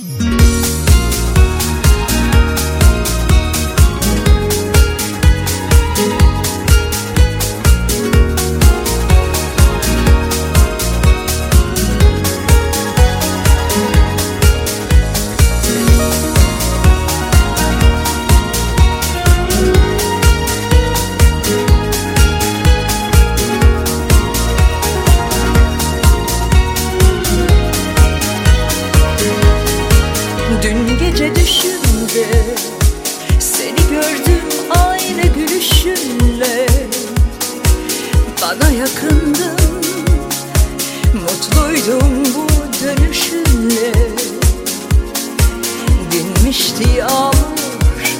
Mm-hmm. Dün gece düşümde Seni gördüm aynı gülüşünle. Bana yakındın Mutluydum bu dönüşünle. Dinmişti yağmur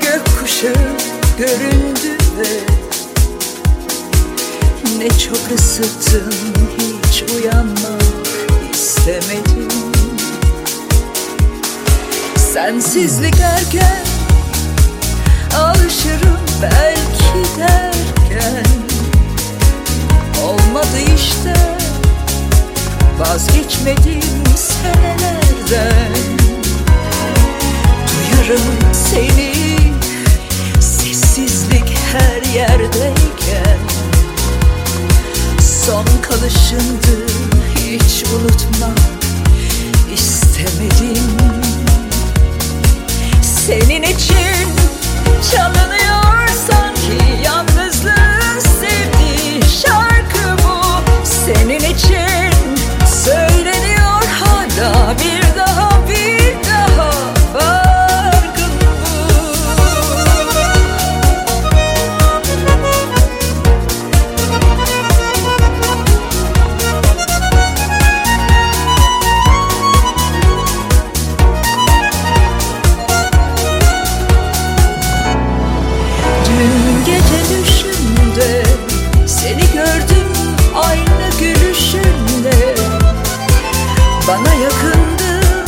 Gökkuşağı göründü ve Ne çok ısıttın hiç uyanmak istemedim Sensizlik erken Alışırım belki derken. Olmadı işte Vazgeçmedim senelerden. Duyarım seni Sessizlik her yerdeyken. Son kalışındı hiç unutmak istemedim senin için Bana yakındın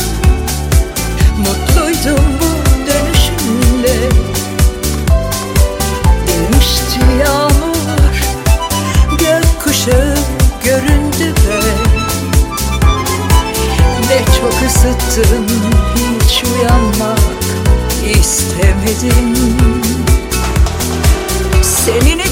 Mutluydum bu dönüşünle Dinmişti yağmur Gökkuşağı göründü ve Ne çok ısıttın hiç uyanmak istemedim. Senin